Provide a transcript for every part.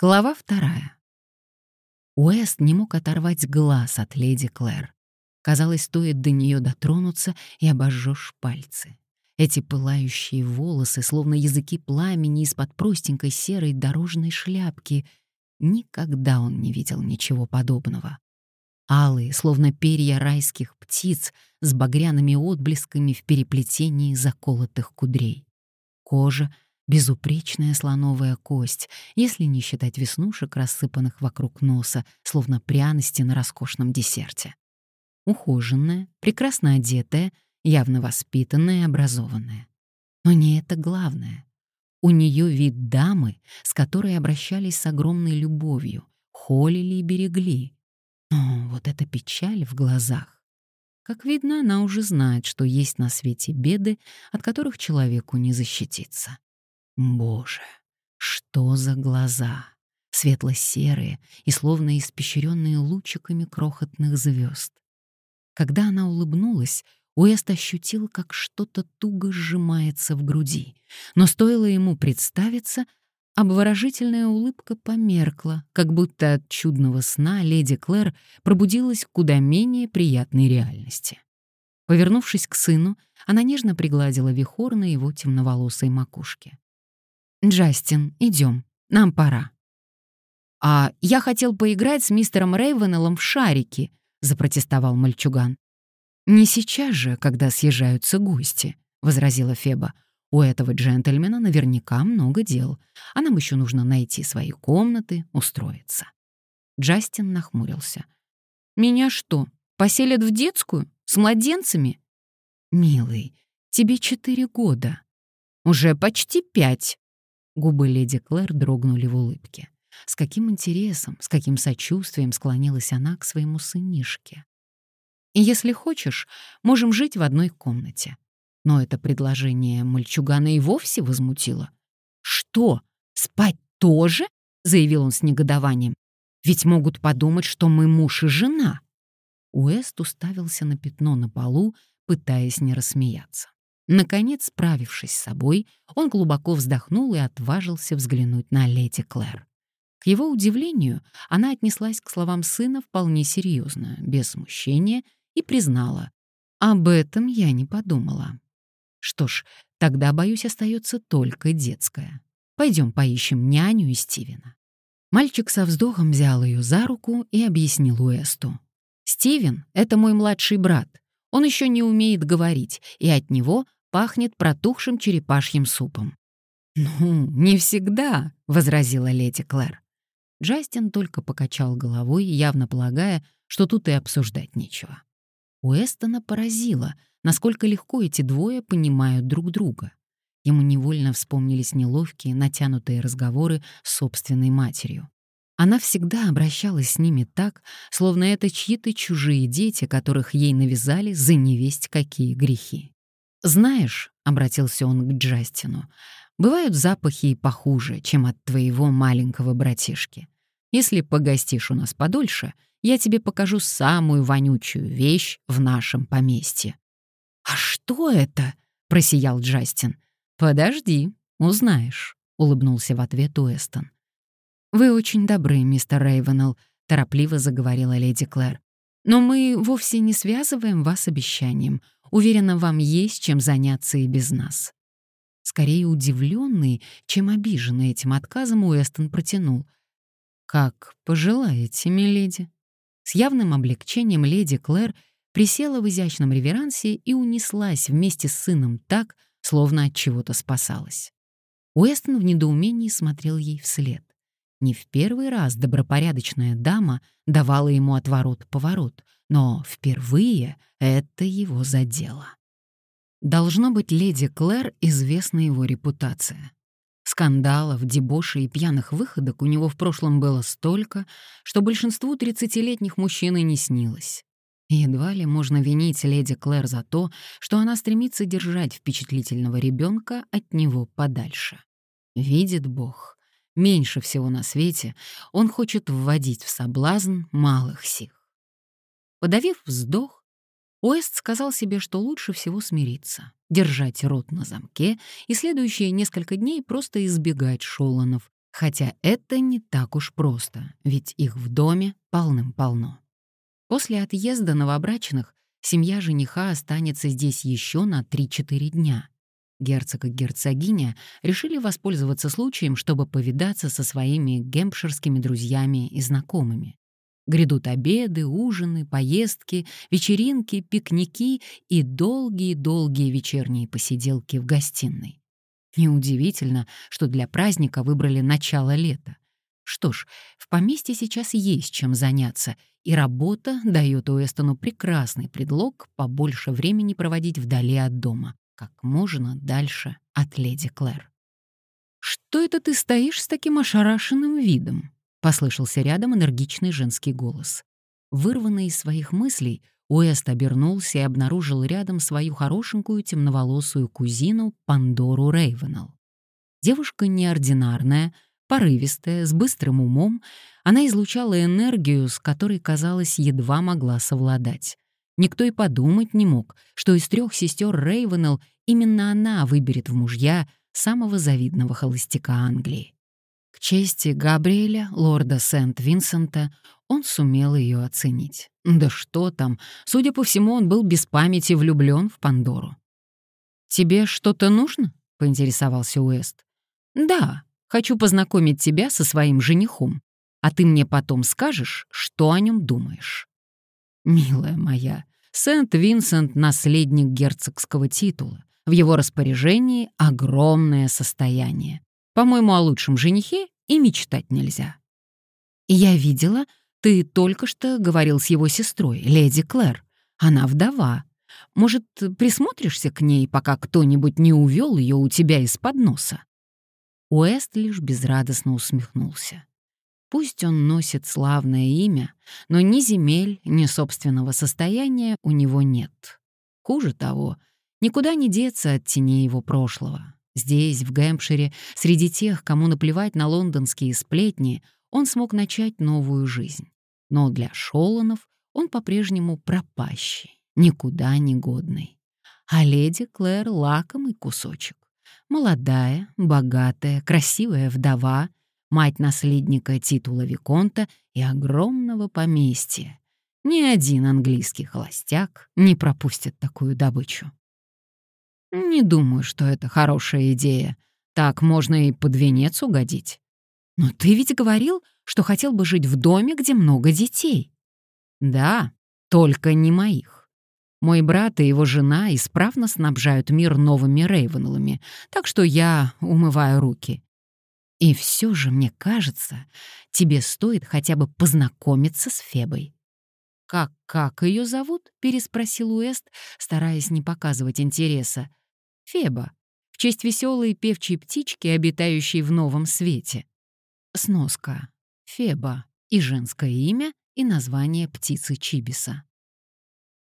Глава вторая. Уэст не мог оторвать глаз от леди Клэр. Казалось, стоит до нее дотронуться, и обожжешь пальцы. Эти пылающие волосы, словно языки пламени из-под простенькой серой дорожной шляпки. Никогда он не видел ничего подобного. Алые, словно перья райских птиц, с багряными отблесками в переплетении заколотых кудрей. Кожа — Безупречная слоновая кость, если не считать веснушек, рассыпанных вокруг носа, словно пряности на роскошном десерте. Ухоженная, прекрасно одетая, явно воспитанная и образованная. Но не это главное. У нее вид дамы, с которой обращались с огромной любовью, холили и берегли. Но вот эта печаль в глазах. Как видно, она уже знает, что есть на свете беды, от которых человеку не защититься. Боже, что за глаза! Светло-серые и словно испещренные лучиками крохотных звезд. Когда она улыбнулась, Уэст ощутил, как что-то туго сжимается в груди. Но стоило ему представиться, обворожительная улыбка померкла, как будто от чудного сна леди Клэр пробудилась куда менее приятной реальности. Повернувшись к сыну, она нежно пригладила вихор на его темноволосой макушке. «Джастин, идем, нам пора». «А я хотел поиграть с мистером Рейвенеллом в шарики», — запротестовал мальчуган. «Не сейчас же, когда съезжаются гости», — возразила Феба. «У этого джентльмена наверняка много дел, а нам еще нужно найти свои комнаты, устроиться». Джастин нахмурился. «Меня что, поселят в детскую? С младенцами?» «Милый, тебе четыре года». «Уже почти пять», Губы леди Клэр дрогнули в улыбке. С каким интересом, с каким сочувствием склонилась она к своему сынишке. «Если хочешь, можем жить в одной комнате». Но это предложение мальчугана и вовсе возмутило. «Что, спать тоже?» — заявил он с негодованием. «Ведь могут подумать, что мы муж и жена». Уэст уставился на пятно на полу, пытаясь не рассмеяться. Наконец, справившись с собой, он глубоко вздохнул и отважился взглянуть на леди Клэр. К его удивлению, она отнеслась к словам сына вполне серьезно, без смущения, и признала. «Об этом я не подумала». «Что ж, тогда, боюсь, остается только детская. Пойдем поищем няню и Стивена». Мальчик со вздохом взял ее за руку и объяснил Уэсту. «Стивен — это мой младший брат. Он еще не умеет говорить, и от него пахнет протухшим черепашьим супом. «Ну, не всегда», — возразила леди Клэр. Джастин только покачал головой, явно полагая, что тут и обсуждать нечего. Уэстона поразило, насколько легко эти двое понимают друг друга. Ему невольно вспомнились неловкие, натянутые разговоры с собственной матерью. Она всегда обращалась с ними так, словно это чьи-то чужие дети, которых ей навязали за невесть какие грехи. «Знаешь», — обратился он к Джастину, — «бывают запахи и похуже, чем от твоего маленького братишки. Если погостишь у нас подольше, я тебе покажу самую вонючую вещь в нашем поместье». «А что это?» — просиял Джастин. «Подожди, узнаешь», — улыбнулся в ответ Уэстон. «Вы очень добры, мистер Рейвенелл», — торопливо заговорила леди Клэр. «Но мы вовсе не связываем вас обещанием. Уверена, вам есть чем заняться и без нас». Скорее удивленный, чем обиженный этим отказом, Уэстон протянул. «Как пожелаете, миледи». С явным облегчением леди Клэр присела в изящном реверансе и унеслась вместе с сыном так, словно от чего-то спасалась. Уэстон в недоумении смотрел ей вслед. Не в первый раз добропорядочная дама давала ему отворот-поворот, но впервые это его задело. Должно быть, леди Клэр известна его репутация. Скандалов, дебошей и пьяных выходок у него в прошлом было столько, что большинству 30-летних мужчин и не снилось. едва ли можно винить леди Клэр за то, что она стремится держать впечатлительного ребенка от него подальше. Видит Бог, меньше всего на свете он хочет вводить в соблазн малых сих. Подавив вздох, Уэст сказал себе, что лучше всего смириться, держать рот на замке и следующие несколько дней просто избегать Шоланов, Хотя это не так уж просто, ведь их в доме полным-полно. После отъезда новобрачных семья жениха останется здесь еще на 3-4 дня. Герцог и герцогиня решили воспользоваться случаем, чтобы повидаться со своими гемпширскими друзьями и знакомыми. Грядут обеды, ужины, поездки, вечеринки, пикники и долгие-долгие вечерние посиделки в гостиной. Неудивительно, что для праздника выбрали начало лета. Что ж, в поместье сейчас есть чем заняться, и работа дает Уэстону прекрасный предлог побольше времени проводить вдали от дома, как можно дальше от леди Клэр. «Что это ты стоишь с таким ошарашенным видом?» — послышался рядом энергичный женский голос. Вырванный из своих мыслей, Уэст обернулся и обнаружил рядом свою хорошенькую темноволосую кузину Пандору Рейвенелл. Девушка неординарная, порывистая, с быстрым умом, она излучала энергию, с которой, казалось, едва могла совладать. Никто и подумать не мог, что из трех сестер Рейвенелл именно она выберет в мужья самого завидного холостяка Англии. К чести Габриэля, лорда Сент-Винсента, он сумел ее оценить. Да что там, судя по всему, он был без памяти влюблен в Пандору. «Тебе что-то нужно?» — поинтересовался Уэст. «Да, хочу познакомить тебя со своим женихом, а ты мне потом скажешь, что о нем думаешь». «Милая моя, Сент-Винсент — наследник герцогского титула. В его распоряжении огромное состояние. По-моему, о лучшем женихе и мечтать нельзя. Я видела, ты только что говорил с его сестрой, леди Клэр. Она вдова. Может, присмотришься к ней, пока кто-нибудь не увел ее у тебя из-под носа?» Уэст лишь безрадостно усмехнулся. Пусть он носит славное имя, но ни земель, ни собственного состояния у него нет. Хуже того, никуда не деться от теней его прошлого. Здесь, в Гэмпшире, среди тех, кому наплевать на лондонские сплетни, он смог начать новую жизнь. Но для Шоланов он по-прежнему пропащий, никуда не годный. А леди Клэр — лакомый кусочек. Молодая, богатая, красивая вдова, мать наследника титула Виконта и огромного поместья. Ни один английский холостяк не пропустит такую добычу. Не думаю, что это хорошая идея. Так можно и под венец угодить. Но ты ведь говорил, что хотел бы жить в доме, где много детей. Да, только не моих. Мой брат и его жена исправно снабжают мир новыми Рейвенлами, так что я умываю руки. И все же, мне кажется, тебе стоит хотя бы познакомиться с Фебой. «Как, как ее зовут?» — переспросил Уэст, стараясь не показывать интереса. Феба, в честь веселой певчей птички, обитающей в новом свете. Сноска. Феба и женское имя, и название птицы Чибиса.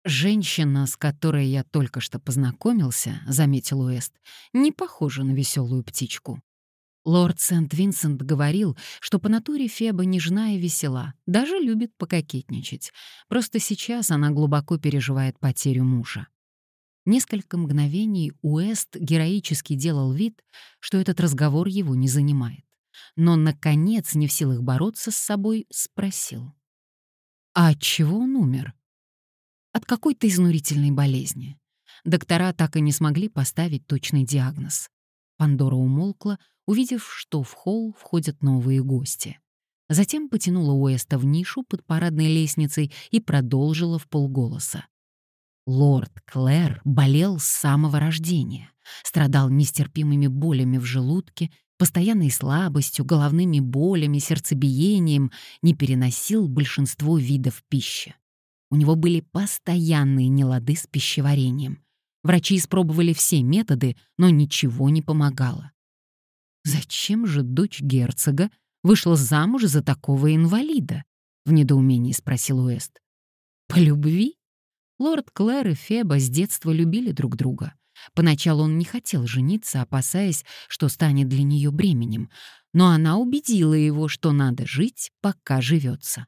«Женщина, с которой я только что познакомился», — заметил Уэст, — «не похожа на веселую птичку». Лорд Сент-Винсент говорил, что по натуре Феба нежна и весела, даже любит пококетничать. Просто сейчас она глубоко переживает потерю мужа. Несколько мгновений Уэст героически делал вид, что этот разговор его не занимает. Но, наконец, не в силах бороться с собой, спросил. «А от чего он умер?» «От какой-то изнурительной болезни. Доктора так и не смогли поставить точный диагноз». Пандора умолкла, увидев, что в холл входят новые гости. Затем потянула Уэста в нишу под парадной лестницей и продолжила в полголоса. Лорд Клэр болел с самого рождения, страдал нестерпимыми болями в желудке, постоянной слабостью, головными болями, сердцебиением, не переносил большинство видов пищи. У него были постоянные нелады с пищеварением. Врачи испробовали все методы, но ничего не помогало. Зачем же дочь герцога вышла замуж за такого инвалида? В недоумении спросил Уэст. По любви? Лорд Клэр и Феба с детства любили друг друга. Поначалу он не хотел жениться, опасаясь, что станет для нее бременем, но она убедила его, что надо жить, пока живется.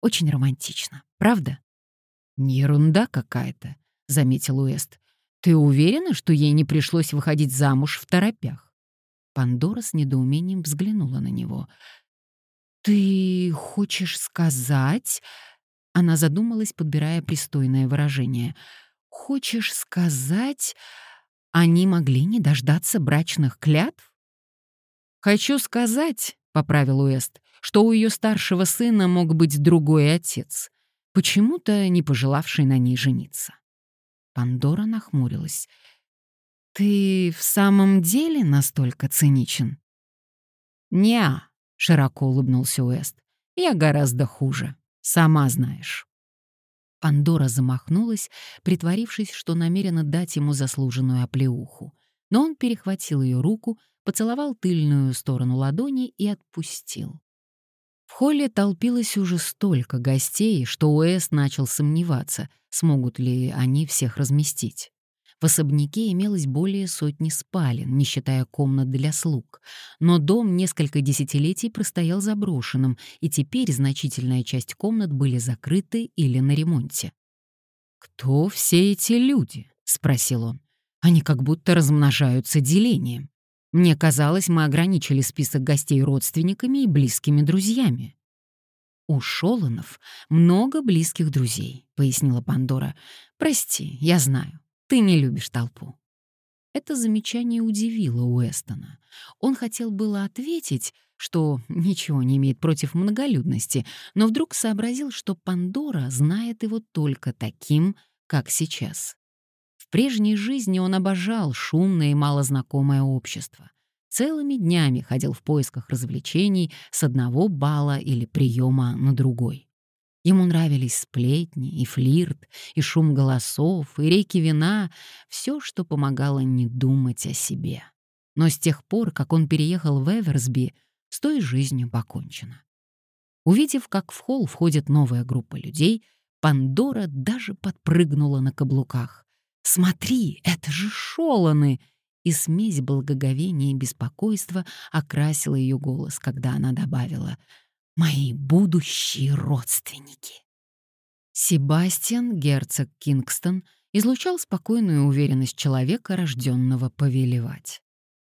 Очень романтично, правда? «Не ерунда какая-то», — заметил Уэст. «Ты уверена, что ей не пришлось выходить замуж в торопях?» Пандора с недоумением взглянула на него. «Ты хочешь сказать...» Она задумалась, подбирая пристойное выражение. «Хочешь сказать, они могли не дождаться брачных клятв?» «Хочу сказать», — поправил Уэст, «что у ее старшего сына мог быть другой отец, почему-то не пожелавший на ней жениться». Пандора нахмурилась. «Ты в самом деле настолько циничен?» «Не-а», широко улыбнулся Уэст. «Я гораздо хуже, сама знаешь». Пандора замахнулась, притворившись, что намерена дать ему заслуженную оплеуху. Но он перехватил ее руку, поцеловал тыльную сторону ладони и отпустил. В холле толпилось уже столько гостей, что Уэст начал сомневаться, смогут ли они всех разместить. В особняке имелось более сотни спален, не считая комнат для слуг. Но дом несколько десятилетий простоял заброшенным, и теперь значительная часть комнат были закрыты или на ремонте. «Кто все эти люди?» — спросил он. «Они как будто размножаются делением. Мне казалось, мы ограничили список гостей родственниками и близкими друзьями». «У Шолонов много близких друзей», — пояснила Пандора. «Прости, я знаю. Ты не любишь толпу». Это замечание удивило Уэстона. Он хотел было ответить, что ничего не имеет против многолюдности, но вдруг сообразил, что Пандора знает его только таким, как сейчас. В прежней жизни он обожал шумное и малознакомое общество. Целыми днями ходил в поисках развлечений с одного бала или приема на другой. Ему нравились сплетни и флирт, и шум голосов, и реки вина, все, что помогало не думать о себе. Но с тех пор, как он переехал в Эверсби, с той жизнью покончено. Увидев, как в холл входит новая группа людей, Пандора даже подпрыгнула на каблуках. «Смотри, это же Шоланы!» И смесь благоговения и беспокойства окрасила ее голос, когда она добавила — мои будущие родственники. Себастьян, герцог Кингстон, излучал спокойную уверенность человека, рожденного повелевать.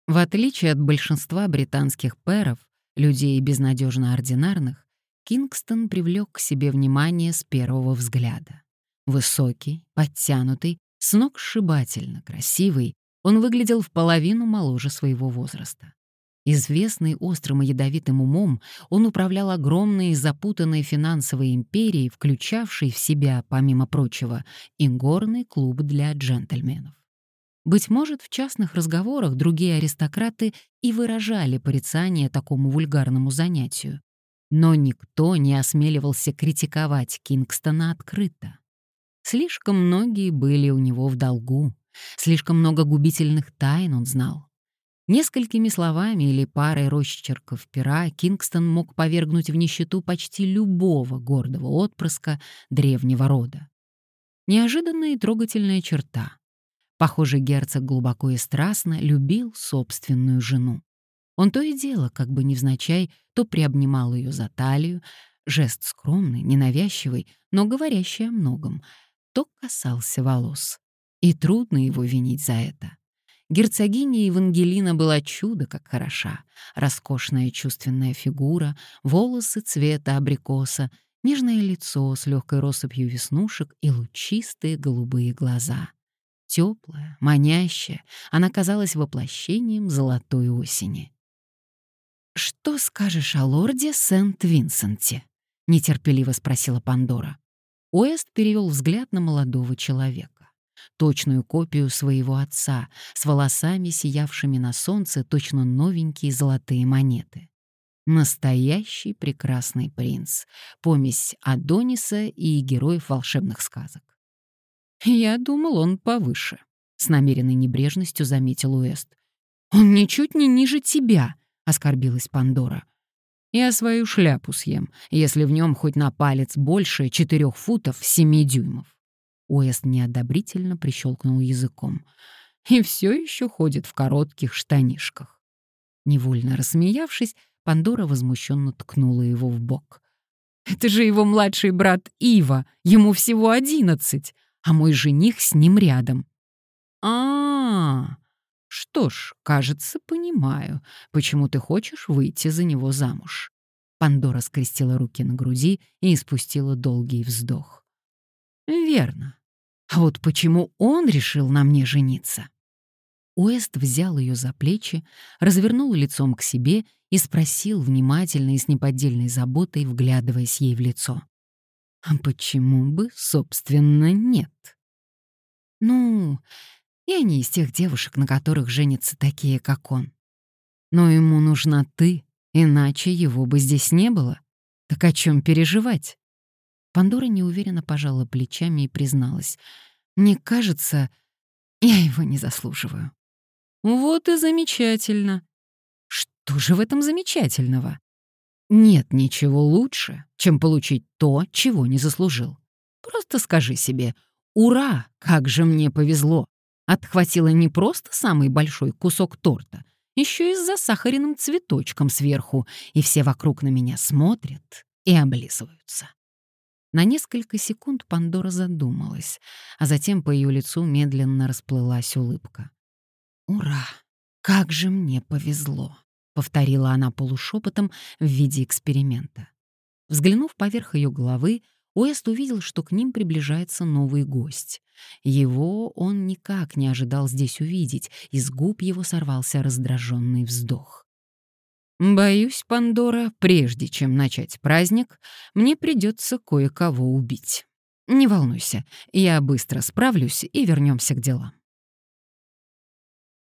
В отличие от большинства британских пэров, людей безнадежно ординарных, Кингстон привлек к себе внимание с первого взгляда. Высокий, подтянутый, с ног сшибательно красивый, он выглядел в половину моложе своего возраста. Известный острым и ядовитым умом, он управлял огромной и запутанной финансовой империей, включавшей в себя, помимо прочего, и горный клуб для джентльменов. Быть может, в частных разговорах другие аристократы и выражали порицание такому вульгарному занятию. Но никто не осмеливался критиковать Кингстона открыто. Слишком многие были у него в долгу, слишком много губительных тайн он знал. Несколькими словами или парой росчерков пера Кингстон мог повергнуть в нищету почти любого гордого отпрыска древнего рода. Неожиданная и трогательная черта. Похоже, герцог глубоко и страстно любил собственную жену. Он то и дело, как бы невзначай, то приобнимал ее за талию, жест скромный, ненавязчивый, но говорящий о многом, то касался волос. И трудно его винить за это. Герцогиня Евангелина была чудо как хороша. Роскошная чувственная фигура, волосы цвета абрикоса, нежное лицо с легкой россыпью веснушек и лучистые голубые глаза. Теплая, манящая, она казалась воплощением золотой осени. «Что скажешь о лорде Сент-Винсенте?» — нетерпеливо спросила Пандора. Уэст перевел взгляд на молодого человека точную копию своего отца, с волосами, сиявшими на солнце, точно новенькие золотые монеты. Настоящий прекрасный принц, помесь Адониса и героев волшебных сказок. «Я думал, он повыше», — с намеренной небрежностью заметил Уэст. «Он ничуть не ниже тебя», — оскорбилась Пандора. «Я свою шляпу съем, если в нем хоть на палец больше четырех футов семи дюймов». Уэст неодобрительно прищелкнул языком. «И все еще ходит в коротких штанишках». Невольно рассмеявшись, Пандора возмущенно ткнула его в бок. «Это же его младший брат Ива, ему всего одиннадцать, а мой жених с ним рядом». А, -а, -а Что ж, кажется, понимаю, почему ты хочешь выйти за него замуж. Пандора скрестила руки на груди и испустила долгий вздох. Верно. А вот почему он решил на мне жениться? Уэст взял ее за плечи, развернул лицом к себе и спросил внимательно и с неподдельной заботой, вглядываясь ей в лицо. «А почему бы, собственно, нет?» «Ну, я не из тех девушек, на которых женятся такие, как он. Но ему нужна ты, иначе его бы здесь не было. Так о чем переживать?» Пандора неуверенно пожала плечами и призналась. «Мне кажется, я его не заслуживаю». Вот и замечательно. Что же в этом замечательного? Нет ничего лучше, чем получить то, чего не заслужил. Просто скажи себе «Ура! Как же мне повезло!» Отхватила не просто самый большой кусок торта, еще и с засахаренным цветочком сверху, и все вокруг на меня смотрят и облизываются. На несколько секунд Пандора задумалась, а затем по ее лицу медленно расплылась улыбка. «Ура! Как же мне повезло!» — повторила она полушепотом в виде эксперимента. Взглянув поверх ее головы, Уэст увидел, что к ним приближается новый гость. Его он никак не ожидал здесь увидеть, из губ его сорвался раздраженный вздох. «Боюсь, Пандора, прежде чем начать праздник, мне придется кое-кого убить. Не волнуйся, я быстро справлюсь и вернемся к делам».